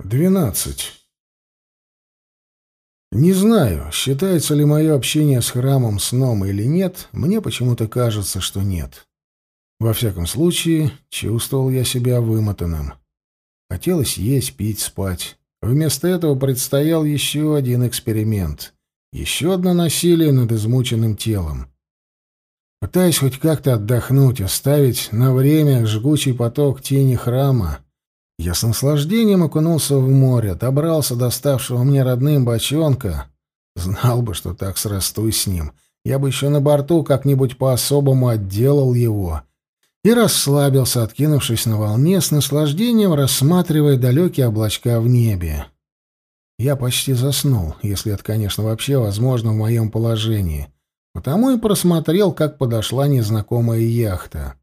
Двенадцать. Не знаю, считается ли мое общение с храмом сном или нет, мне почему-то кажется, что нет. Во всяком случае, чувствовал я себя вымотанным. Хотелось есть, пить, спать. Вместо этого предстоял еще один эксперимент. Еще одно насилие над измученным телом. Пытаясь хоть как-то отдохнуть, оставить на время жгучий поток тени храма, я с наслаждением окунулся в море, добрался до ставшего мне родным бочонка. Знал бы, что так срастусь с ним. Я бы еще на борту как-нибудь по-особому отделал его. И расслабился, откинувшись на волне, с наслаждением рассматривая далекие облачка в небе. Я почти заснул, если это, конечно, вообще возможно в моем положении. Потому и просмотрел, как подошла незнакомая яхта.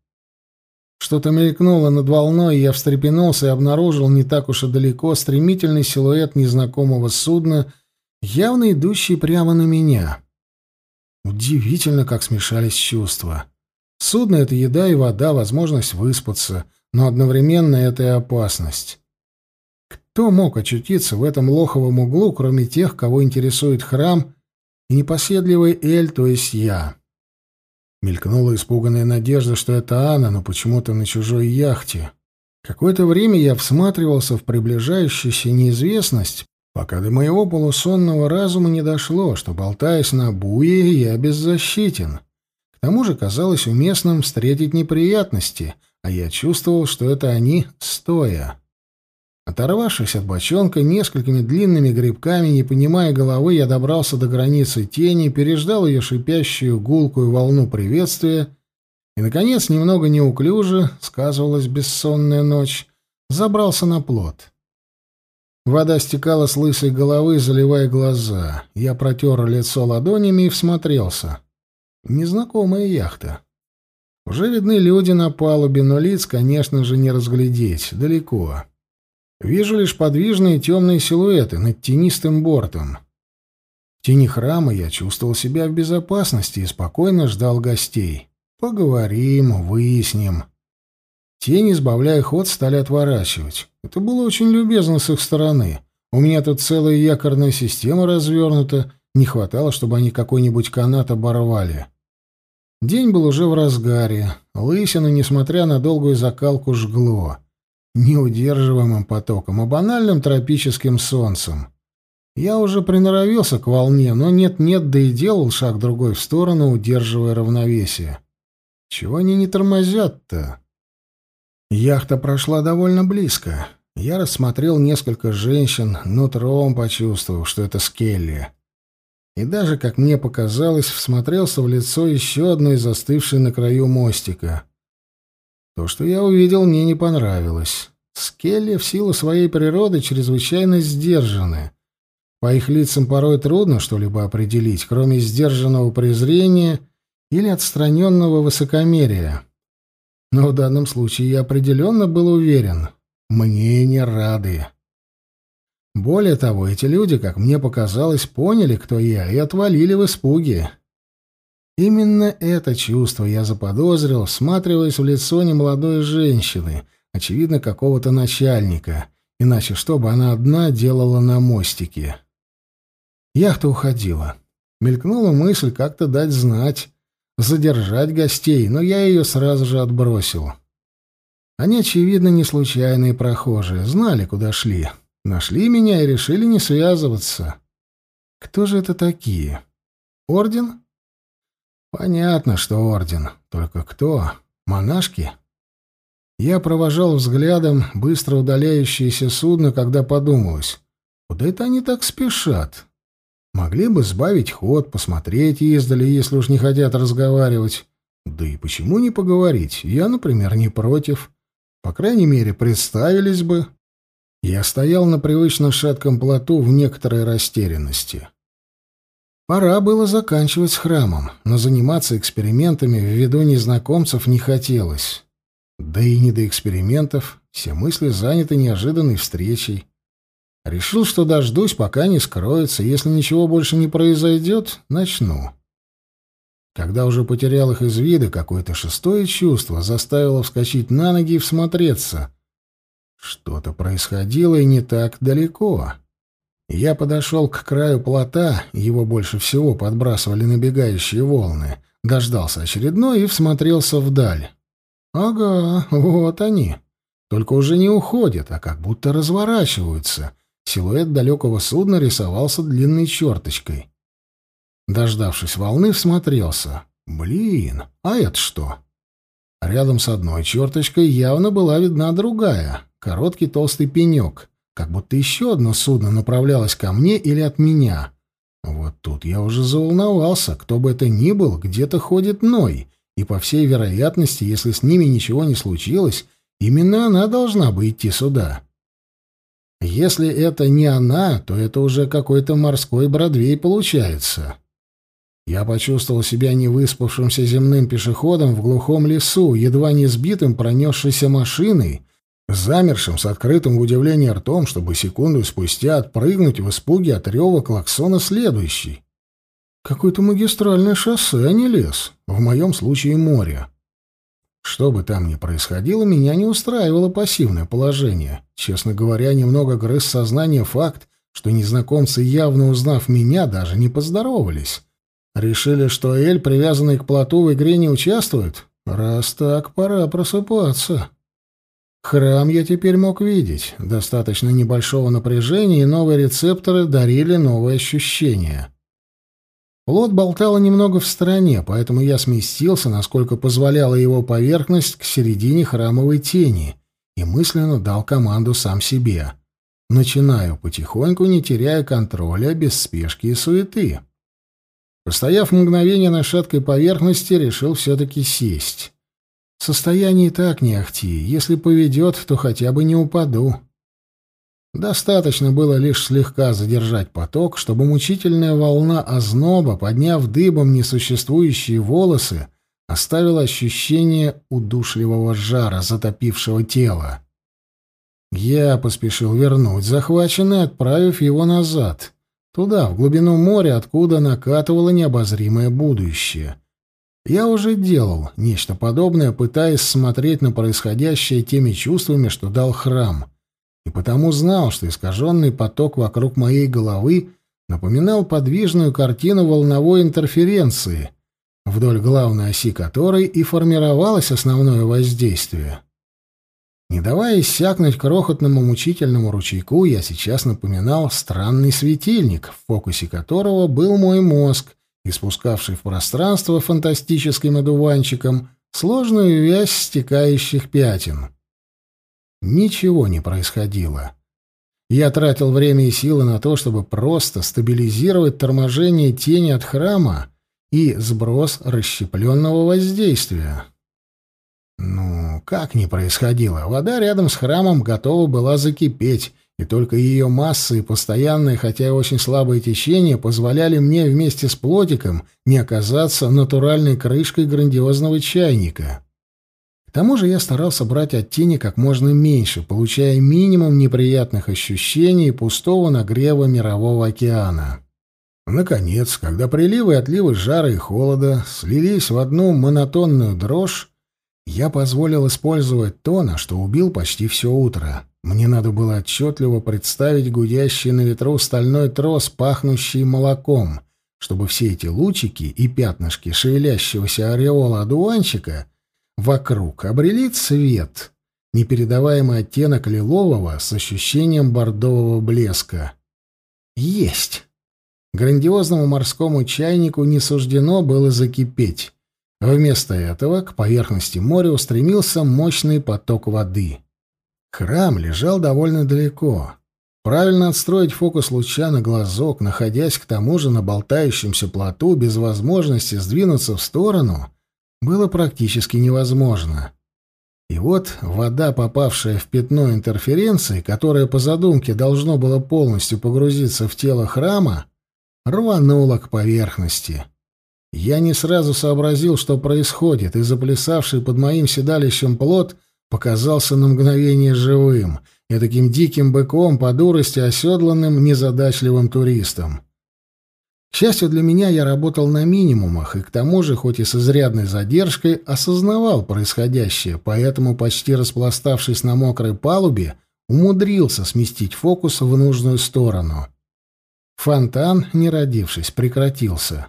Что-то мелькнуло над волной, я встрепенулся и обнаружил не так уж и далеко стремительный силуэт незнакомого судна, явно идущий прямо на меня. Удивительно, как смешались чувства. Судно — это еда и вода, возможность выспаться, но одновременно это и опасность. Кто мог очутиться в этом лоховом углу, кроме тех, кого интересует храм и непоседливый Эль, то есть я? Мелькнула испуганная надежда, что это Анна, но почему-то на чужой яхте. Какое-то время я всматривался в приближающуюся неизвестность, пока до моего полусонного разума не дошло, что, болтаясь на буе, я беззащитен. К тому же казалось уместным встретить неприятности, а я чувствовал, что это они стоя. Оторвавшись от бочонка несколькими длинными грибками, не понимая головы, я добрался до границы тени, переждал ее шипящую гулкую волну приветствия и, наконец, немного неуклюже, сказывалась бессонная ночь, забрался на плот. Вода стекала с лысой головы, заливая глаза. Я протер лицо ладонями и всмотрелся. Незнакомая яхта. Уже видны люди на палубе, но лиц, конечно же, не разглядеть. Далеко. Вижу лишь подвижные темные силуэты над тенистым бортом. В тени храма я чувствовал себя в безопасности и спокойно ждал гостей. Поговорим, выясним. Тени, сбавляя ход, стали отворачивать. Это было очень любезно с их стороны. У меня тут целая якорная система развернута, не хватало, чтобы они какой-нибудь канат оборвали. День был уже в разгаре. Лысину, несмотря на долгую закалку, жгло неудерживаемым потоком, а банальным тропическим солнцем. Я уже приноровился к волне, но нет-нет, да и делал шаг другой в сторону, удерживая равновесие. Чего они не тормозят-то? Яхта прошла довольно близко. Я рассмотрел несколько женщин, нутром почувствовав, что это Скелли. И даже, как мне показалось, всмотрелся в лицо еще одной застывшей на краю мостика — то, что я увидел, мне не понравилось. Скелли в силу своей природы чрезвычайно сдержаны. По их лицам порой трудно что-либо определить, кроме сдержанного презрения или отстраненного высокомерия. Но в данном случае я определенно был уверен. Мне не рады. Более того, эти люди, как мне показалось, поняли, кто я, и отвалили в испуге. Именно это чувство я заподозрил, всматриваясь в лицо немолодой женщины, очевидно, какого-то начальника, иначе что бы она одна делала на мостике. Яхта уходила. Мелькнула мысль как-то дать знать, задержать гостей, но я ее сразу же отбросил. Они, очевидно, не случайные прохожие, знали, куда шли. Нашли меня и решили не связываться. Кто же это такие? Орден? Понятно, что орден. Только кто? Монашки? Я провожал взглядом быстро удаляющееся судно, когда подумалось, куда это они так спешат? Могли бы сбавить ход, посмотреть издали, если уж не хотят разговаривать. Да и почему не поговорить? Я, например, не против. По крайней мере, представились бы. Я стоял на привычно шатком плоту в некоторой растерянности. Пора было заканчивать с храмом, но заниматься экспериментами в виду незнакомцев не хотелось. Да и не до экспериментов, все мысли заняты неожиданной встречей. Решил, что дождусь, пока не скроется, если ничего больше не произойдет, начну. Когда уже потерял их из вида, какое-то шестое чувство заставило вскочить на ноги и всмотреться. Что-то происходило и не так далеко. Я подошел к краю плота, его больше всего подбрасывали набегающие волны, дождался очередной и всмотрелся вдаль. Ага, вот они. Только уже не уходят, а как будто разворачиваются. Силуэт далекого судна рисовался длинной черточкой. Дождавшись волны, всмотрелся. Блин, а это что? Рядом с одной черточкой явно была видна другая, короткий толстый пенек, как будто еще одно судно направлялось ко мне или от меня. Вот тут я уже заволновался, кто бы это ни был, где-то ходит Ной, и, по всей вероятности, если с ними ничего не случилось, именно она должна бы идти сюда. Если это не она, то это уже какой-то морской Бродвей получается. Я почувствовал себя невыспавшимся земным пешеходом в глухом лесу, едва не сбитым пронесшейся машиной, замершим с открытым в удивлении ртом, чтобы секунду спустя отпрыгнуть в испуге от рева клаксона следующий. Какое-то магистральное шоссе, а не лес. В моем случае море. Что бы там ни происходило, меня не устраивало пассивное положение. Честно говоря, немного грыз сознание факт, что незнакомцы, явно узнав меня, даже не поздоровались. Решили, что Эль, привязанный к плоту, в игре не участвует? Раз так, пора просыпаться. Храм я теперь мог видеть. Достаточно небольшого напряжения, и новые рецепторы дарили новые ощущения. Плот болтало немного в стороне, поэтому я сместился, насколько позволяла его поверхность, к середине храмовой тени и мысленно дал команду сам себе. Начинаю потихоньку, не теряя контроля, без спешки и суеты. Постояв мгновение на шаткой поверхности, решил все-таки сесть. Состояние так не ахти. Если поведет, то хотя бы не упаду. Достаточно было лишь слегка задержать поток, чтобы мучительная волна озноба, подняв дыбом несуществующие волосы, оставила ощущение удушливого жара, затопившего тело. Я поспешил вернуть захваченный, отправив его назад, туда, в глубину моря, откуда накатывало необозримое будущее. Я уже делал нечто подобное, пытаясь смотреть на происходящее теми чувствами, что дал храм, и потому знал, что искаженный поток вокруг моей головы напоминал подвижную картину волновой интерференции, вдоль главной оси которой и формировалось основное воздействие. Не давая иссякнуть крохотному мучительному ручейку, я сейчас напоминал странный светильник, в фокусе которого был мой мозг, испускавший в пространство фантастическим одуванчиком сложную вязь стекающих пятен. Ничего не происходило. Я тратил время и силы на то, чтобы просто стабилизировать торможение тени от храма и сброс расщепленного воздействия. Ну, как не происходило? Вода рядом с храмом готова была закипеть, и только ее масса и постоянное, хотя и очень слабое течение позволяли мне вместе с плотиком не оказаться натуральной крышкой грандиозного чайника. К тому же я старался брать от тени как можно меньше, получая минимум неприятных ощущений и пустого нагрева мирового океана. Наконец, когда приливы и отливы жара и холода слились в одну монотонную дрожь, я позволил использовать то, на что убил почти все утро. Мне надо было отчетливо представить гудящий на ветру стальной трос, пахнущий молоком, чтобы все эти лучики и пятнышки шевелящегося ореола одуванчика вокруг обрели цвет, непередаваемый оттенок лилового с ощущением бордового блеска. Есть! Грандиозному морскому чайнику не суждено было закипеть. Вместо этого к поверхности моря устремился мощный поток воды — Храм лежал довольно далеко. Правильно отстроить фокус луча на глазок, находясь к тому же на болтающемся плоту без возможности сдвинуться в сторону, было практически невозможно. И вот вода, попавшая в пятно интерференции, которое по задумке должно было полностью погрузиться в тело храма, рванула к поверхности. Я не сразу сообразил, что происходит, и заплясавший под моим седалищем плот — показался на мгновение живым и таким диким быком по дурости оседланным незадачливым туристом. К счастью для меня, я работал на минимумах и к тому же, хоть и с изрядной задержкой, осознавал происходящее, поэтому, почти распластавшись на мокрой палубе, умудрился сместить фокус в нужную сторону. Фонтан, не родившись, прекратился.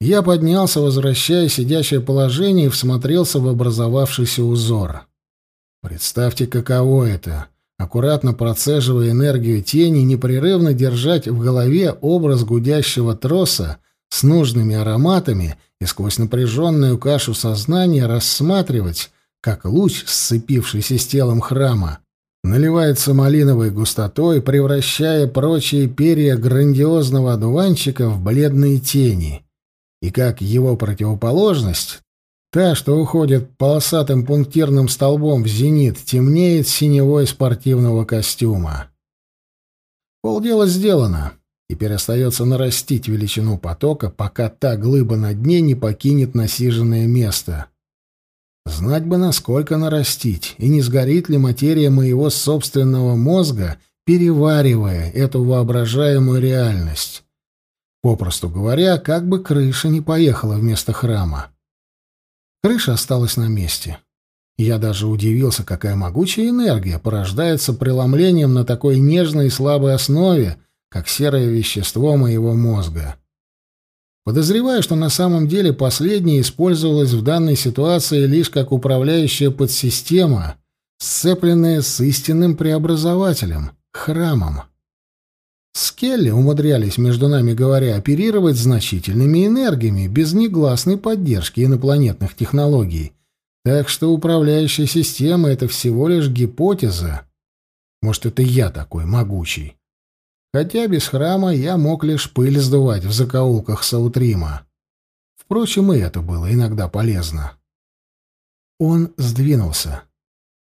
Я поднялся, возвращая сидящее положение, и всмотрелся в образовавшийся узор. Представьте, каково это — аккуратно процеживая энергию тени, непрерывно держать в голове образ гудящего троса с нужными ароматами и сквозь напряженную кашу сознания рассматривать, как луч, сцепившийся с телом храма, наливается малиновой густотой, превращая прочие перья грандиозного одуванчика в бледные тени, и как его противоположность, та, что уходит полосатым пунктирным столбом в зенит, темнеет синевой спортивного костюма. Полдела сделано. Теперь остается нарастить величину потока, пока та глыба на дне не покинет насиженное место. Знать бы, насколько нарастить, и не сгорит ли материя моего собственного мозга, переваривая эту воображаемую реальность. Попросту говоря, как бы крыша не поехала вместо храма. Крыша осталась на месте. Я даже удивился, какая могучая энергия порождается преломлением на такой нежной и слабой основе, как серое вещество моего мозга. Подозреваю, что на самом деле последнее использовалось в данной ситуации лишь как управляющая подсистема, сцепленная с истинным преобразователем — храмом. Скелли умудрялись, между нами говоря, оперировать значительными энергиями без негласной поддержки инопланетных технологий. Так что управляющая система — это всего лишь гипотеза. Может, это я такой могучий хотя без храма я мог лишь пыль сдувать в закоулках Саутрима. Впрочем, и это было иногда полезно. Он сдвинулся.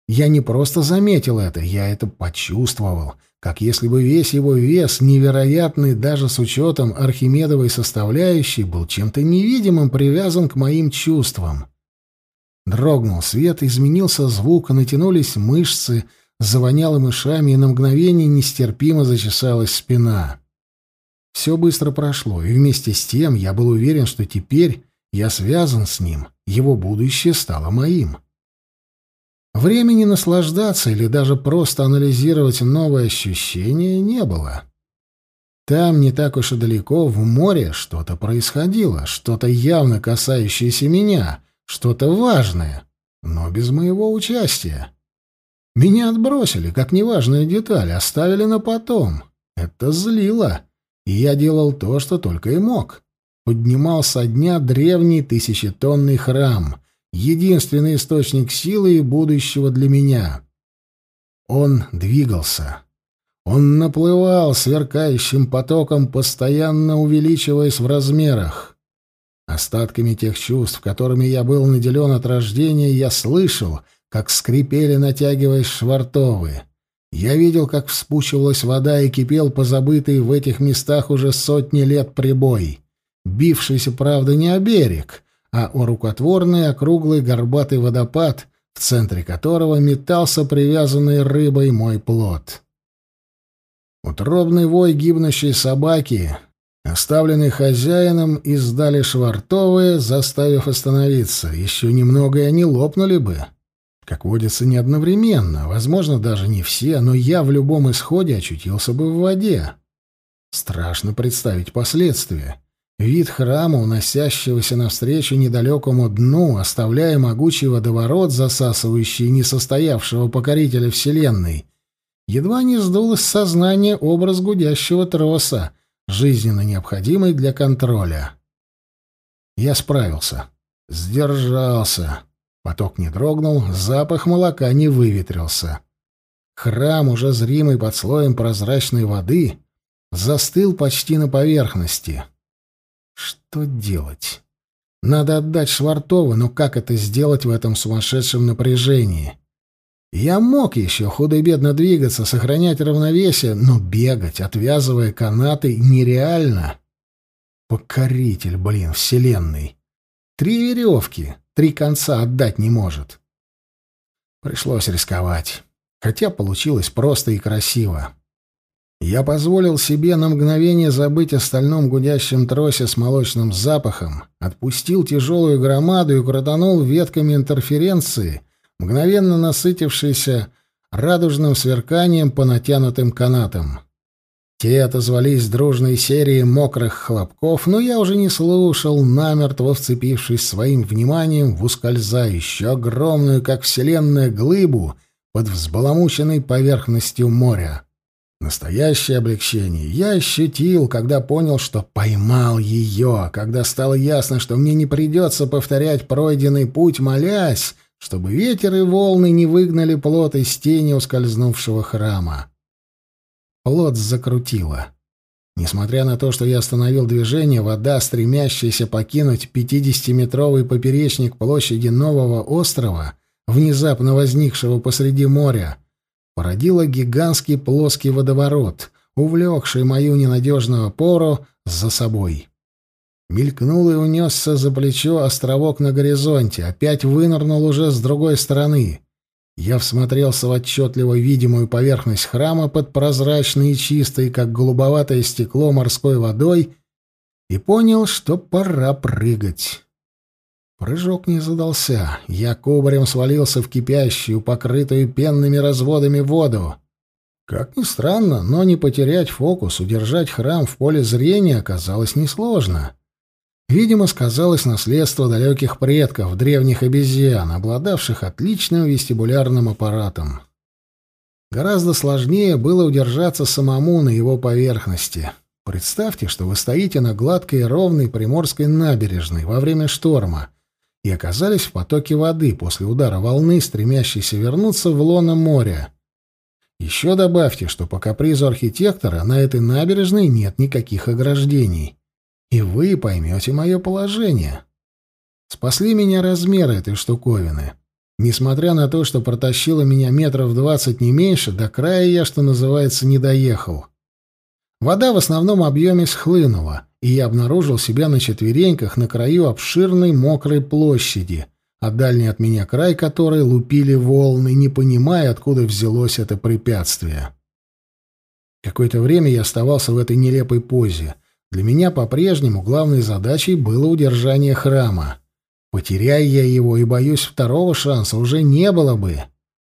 Я не просто заметил это, я это почувствовал, как если бы весь его вес, невероятный даже с учетом архимедовой составляющей, был чем-то невидимым привязан к моим чувствам. Дрогнул свет, изменился звук, натянулись мышцы — завоняло мышами, и на мгновение нестерпимо зачесалась спина. Все быстро прошло, и вместе с тем я был уверен, что теперь я связан с ним, его будущее стало моим. Времени наслаждаться или даже просто анализировать новые ощущения не было. Там, не так уж и далеко, в море, что-то происходило, что-то явно касающееся меня, что-то важное, но без моего участия. Меня отбросили, как неважную деталь, оставили на потом. Это злило. И я делал то, что только и мог. Поднимал со дня древний тысячетонный храм, единственный источник силы и будущего для меня. Он двигался. Он наплывал сверкающим потоком, постоянно увеличиваясь в размерах. Остатками тех чувств, которыми я был наделен от рождения, я слышал — как скрипели, натягиваясь швартовы. Я видел, как вспучивалась вода и кипел позабытый в этих местах уже сотни лет прибой, бившийся, правда, не о берег, а о рукотворный округлый горбатый водопад, в центре которого метался привязанный рыбой мой плод. Утробный вой гибнущей собаки, оставленный хозяином, издали швартовые, заставив остановиться. Еще немного, и они лопнули бы. Как водится, не одновременно, возможно, даже не все, но я в любом исходе очутился бы в воде. Страшно представить последствия. Вид храма, уносящегося навстречу недалекому дну, оставляя могучий водоворот, засасывающий несостоявшего покорителя Вселенной, едва не сдул из сознания образ гудящего троса, жизненно необходимый для контроля. Я справился. Сдержался. Поток не дрогнул, запах молока не выветрился. Храм, уже зримый под слоем прозрачной воды, застыл почти на поверхности. Что делать? Надо отдать Швартова, но как это сделать в этом сумасшедшем напряжении? Я мог еще худо-бедно двигаться, сохранять равновесие, но бегать, отвязывая канаты, нереально. Покоритель, блин, вселенной. Три веревки, Три конца отдать не может. Пришлось рисковать. Хотя получилось просто и красиво. Я позволил себе на мгновение забыть о стальном гудящем тросе с молочным запахом, отпустил тяжелую громаду и крутанул ветками интерференции, мгновенно насытившейся радужным сверканием по натянутым канатам. Те отозвались дружной серией мокрых хлопков, но я уже не слушал, намертво вцепившись своим вниманием в ускользающую, огромную, как вселенная, глыбу под взбаламученной поверхностью моря. Настоящее облегчение я ощутил, когда понял, что поймал ее, когда стало ясно, что мне не придется повторять пройденный путь, молясь, чтобы ветер и волны не выгнали плот из тени ускользнувшего храма. Плот закрутило. Несмотря на то, что я остановил движение, вода, стремящаяся покинуть 50-метровый поперечник площади нового острова, внезапно возникшего посреди моря, породила гигантский плоский водоворот, увлекший мою ненадежную опору за собой. Мелькнул и унесся за плечо островок на горизонте, опять вынырнул уже с другой стороны. Я всмотрелся в отчетливо видимую поверхность храма под прозрачной и чистой, как голубоватое стекло морской водой, и понял, что пора прыгать. Прыжок не задался. Я кубарем свалился в кипящую, покрытую пенными разводами воду. Как ни странно, но не потерять фокус, удержать храм в поле зрения оказалось несложно. Видимо, сказалось наследство далеких предков, древних обезьян, обладавших отличным вестибулярным аппаратом. Гораздо сложнее было удержаться самому на его поверхности. Представьте, что вы стоите на гладкой и ровной приморской набережной во время шторма и оказались в потоке воды после удара волны, стремящейся вернуться в лоно моря. Еще добавьте, что по капризу архитектора на этой набережной нет никаких ограждений и вы поймете мое положение. Спасли меня размеры этой штуковины. Несмотря на то, что протащило меня метров двадцать не меньше, до края я, что называется, не доехал. Вода в основном объеме схлынула, и я обнаружил себя на четвереньках на краю обширной мокрой площади, а дальний от меня край которой лупили волны, не понимая, откуда взялось это препятствие. Какое-то время я оставался в этой нелепой позе — для меня по-прежнему главной задачей было удержание храма. Потеряя я его, и, боюсь, второго шанса уже не было бы.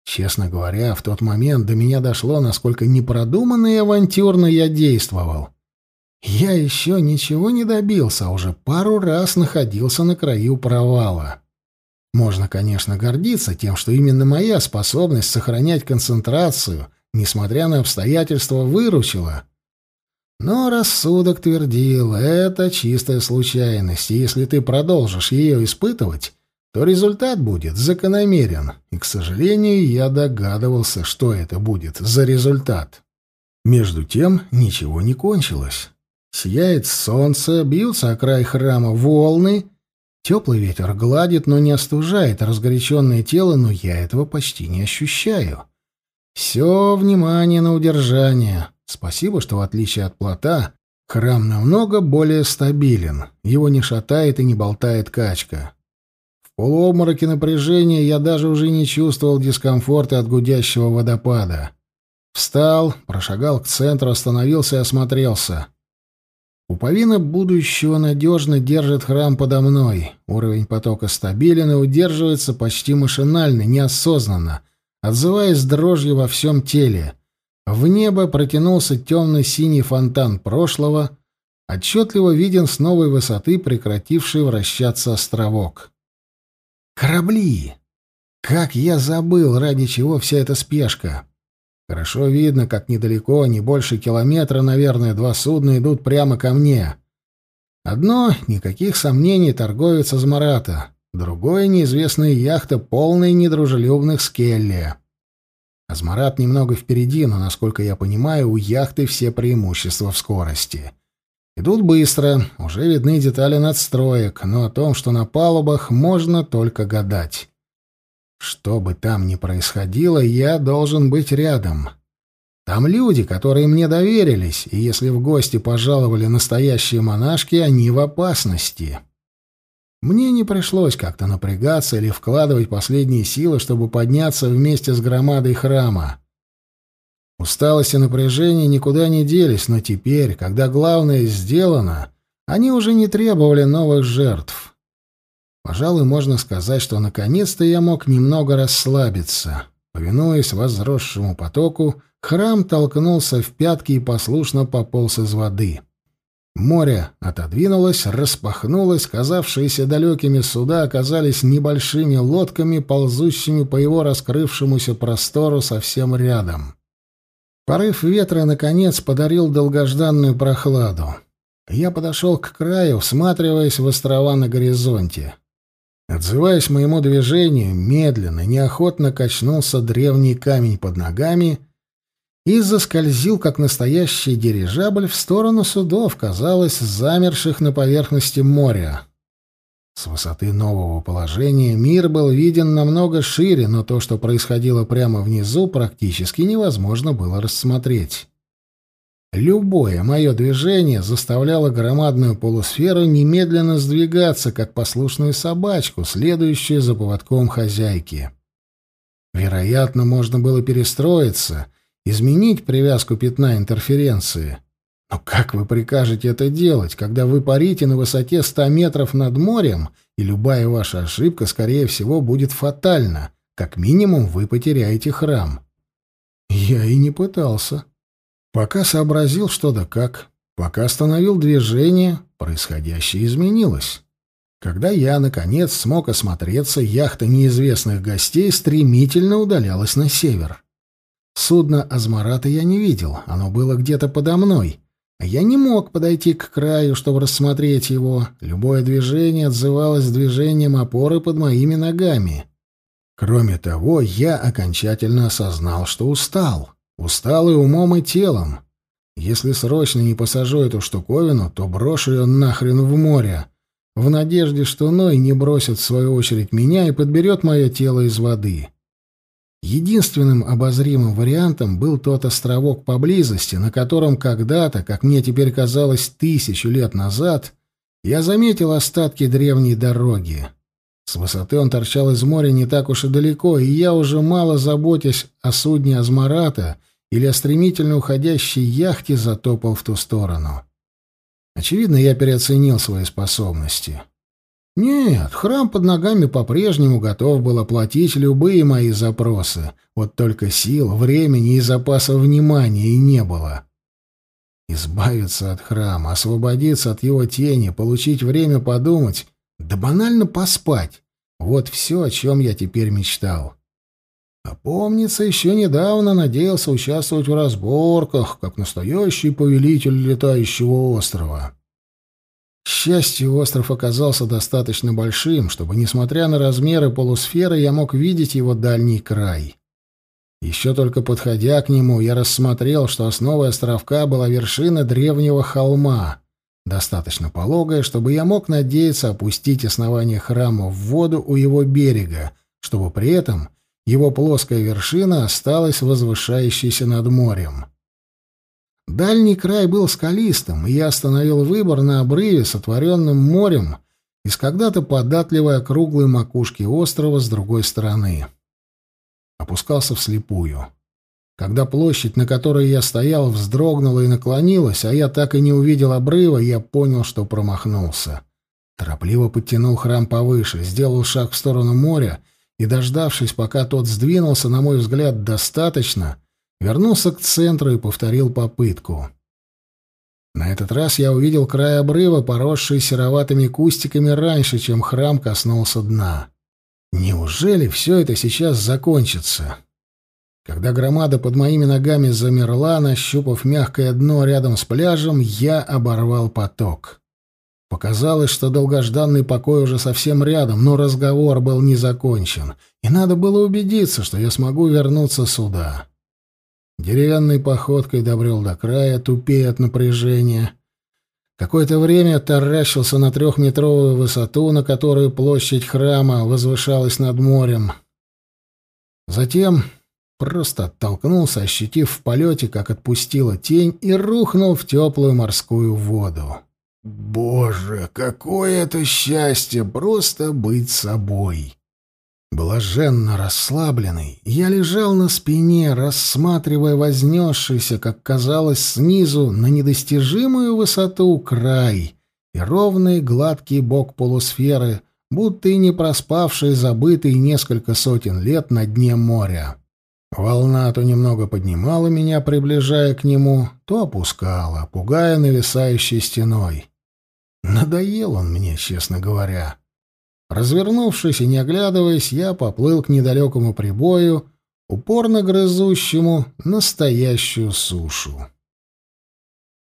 Честно говоря, в тот момент до меня дошло, насколько непродуманно и авантюрно я действовал. Я еще ничего не добился, а уже пару раз находился на краю провала. Можно, конечно, гордиться тем, что именно моя способность сохранять концентрацию, несмотря на обстоятельства, выручила — но рассудок твердил, это чистая случайность, и если ты продолжишь ее испытывать, то результат будет закономерен. И, к сожалению, я догадывался, что это будет за результат. Между тем ничего не кончилось. Сияет солнце, бьются о край храма волны. Теплый ветер гладит, но не остужает разгоряченное тело, но я этого почти не ощущаю. Все внимание на удержание. Спасибо, что в отличие от плота, храм намного более стабилен. Его не шатает и не болтает качка. В полуобмороке напряжения я даже уже не чувствовал дискомфорта от гудящего водопада. Встал, прошагал к центру, остановился и осмотрелся. Пуповина будущего надежно держит храм подо мной. Уровень потока стабилен и удерживается почти машинально, неосознанно, отзываясь дрожью во всем теле — в небо протянулся темно-синий фонтан прошлого, отчетливо виден с новой высоты прекративший вращаться островок. «Корабли! Как я забыл, ради чего вся эта спешка!» Хорошо видно, как недалеко, не больше километра, наверное, два судна идут прямо ко мне. Одно — никаких сомнений торговец Азмарата, другое — неизвестная яхта, полная недружелюбных скелли. Азмарат немного впереди, но, насколько я понимаю, у яхты все преимущества в скорости. Идут быстро, уже видны детали надстроек, но о том, что на палубах, можно только гадать. Что бы там ни происходило, я должен быть рядом. Там люди, которые мне доверились, и если в гости пожаловали настоящие монашки, они в опасности. Мне не пришлось как-то напрягаться или вкладывать последние силы, чтобы подняться вместе с громадой храма. Усталость и напряжение никуда не делись, но теперь, когда главное сделано, они уже не требовали новых жертв. Пожалуй, можно сказать, что наконец-то я мог немного расслабиться. По Повинуясь возросшему потоку, храм толкнулся в пятки и послушно пополз из воды. Море отодвинулось, распахнулось, казавшиеся далекими суда оказались небольшими лодками, ползущими по его раскрывшемуся простору совсем рядом. Порыв ветра, наконец, подарил долгожданную прохладу. Я подошел к краю, всматриваясь в острова на горизонте. Отзываясь моему движению, медленно, неохотно качнулся древний камень под ногами и заскользил, как настоящий дирижабль, в сторону судов, казалось, замерших на поверхности моря. С высоты нового положения мир был виден намного шире, но то, что происходило прямо внизу, практически невозможно было рассмотреть. Любое мое движение заставляло громадную полусферу немедленно сдвигаться, как послушную собачку, следующую за поводком хозяйки. Вероятно, можно было перестроиться, изменить привязку пятна интерференции. Но как вы прикажете это делать, когда вы парите на высоте 100 метров над морем, и любая ваша ошибка, скорее всего, будет фатальна? Как минимум, вы потеряете храм. Я и не пытался. Пока сообразил что да как, пока остановил движение, происходящее изменилось. Когда я, наконец, смог осмотреться, яхта неизвестных гостей стремительно удалялась на север. Судно Азмарата я не видел, оно было где-то подо мной. Я не мог подойти к краю, чтобы рассмотреть его. Любое движение отзывалось движением опоры под моими ногами. Кроме того, я окончательно осознал, что устал. Устал и умом, и телом. Если срочно не посажу эту штуковину, то брошу ее нахрен в море, в надежде, что Ной не бросит в свою очередь меня и подберет мое тело из воды. Единственным обозримым вариантом был тот островок поблизости, на котором когда-то, как мне теперь казалось тысячу лет назад, я заметил остатки древней дороги. С высоты он торчал из моря не так уж и далеко, и я уже мало заботясь о судне Азмарата — или о стремительно уходящей яхте затопал в ту сторону. Очевидно, я переоценил свои способности. Нет, храм под ногами по-прежнему готов был оплатить любые мои запросы, вот только сил, времени и запаса внимания и не было. Избавиться от храма, освободиться от его тени, получить время подумать, да банально поспать — вот все, о чем я теперь мечтал. А еще недавно надеялся участвовать в разборках, как настоящий повелитель летающего острова. К счастью, остров оказался достаточно большим, чтобы, несмотря на размеры полусферы, я мог видеть его дальний край. Еще только подходя к нему, я рассмотрел, что основой островка была вершина древнего холма, достаточно пологая, чтобы я мог надеяться опустить основание храма в воду у его берега, чтобы при этом его плоская вершина осталась возвышающейся над морем. Дальний край был скалистым, и я остановил выбор на обрыве, сотворенном морем, из когда-то податливой округлой макушки острова с другой стороны. Опускался вслепую. Когда площадь, на которой я стоял, вздрогнула и наклонилась, а я так и не увидел обрыва, я понял, что промахнулся. Торопливо подтянул храм повыше, сделал шаг в сторону моря и, дождавшись, пока тот сдвинулся, на мой взгляд, достаточно, вернулся к центру и повторил попытку. На этот раз я увидел край обрыва, поросший сероватыми кустиками раньше, чем храм коснулся дна. Неужели все это сейчас закончится? Когда громада под моими ногами замерла, нащупав мягкое дно рядом с пляжем, я оборвал поток. Показалось, что долгожданный покой уже совсем рядом, но разговор был не закончен, и надо было убедиться, что я смогу вернуться сюда. Деревянной походкой добрел до края, тупее от напряжения. Какое-то время таращился на трехметровую высоту, на которую площадь храма возвышалась над морем. Затем просто оттолкнулся, ощутив в полете, как отпустила тень, и рухнул в теплую морскую воду. Боже, какое это счастье просто быть собой! Блаженно расслабленный, я лежал на спине, рассматривая вознесшийся, как казалось, снизу на недостижимую высоту край и ровный гладкий бок полусферы, будто и не проспавший забытый несколько сотен лет на дне моря. Волна то немного поднимала меня, приближая к нему, то опускала, пугая нависающей стеной. Надоел он мне, честно говоря. Развернувшись и не оглядываясь, я поплыл к недалекому прибою, упорно грызущему настоящую сушу.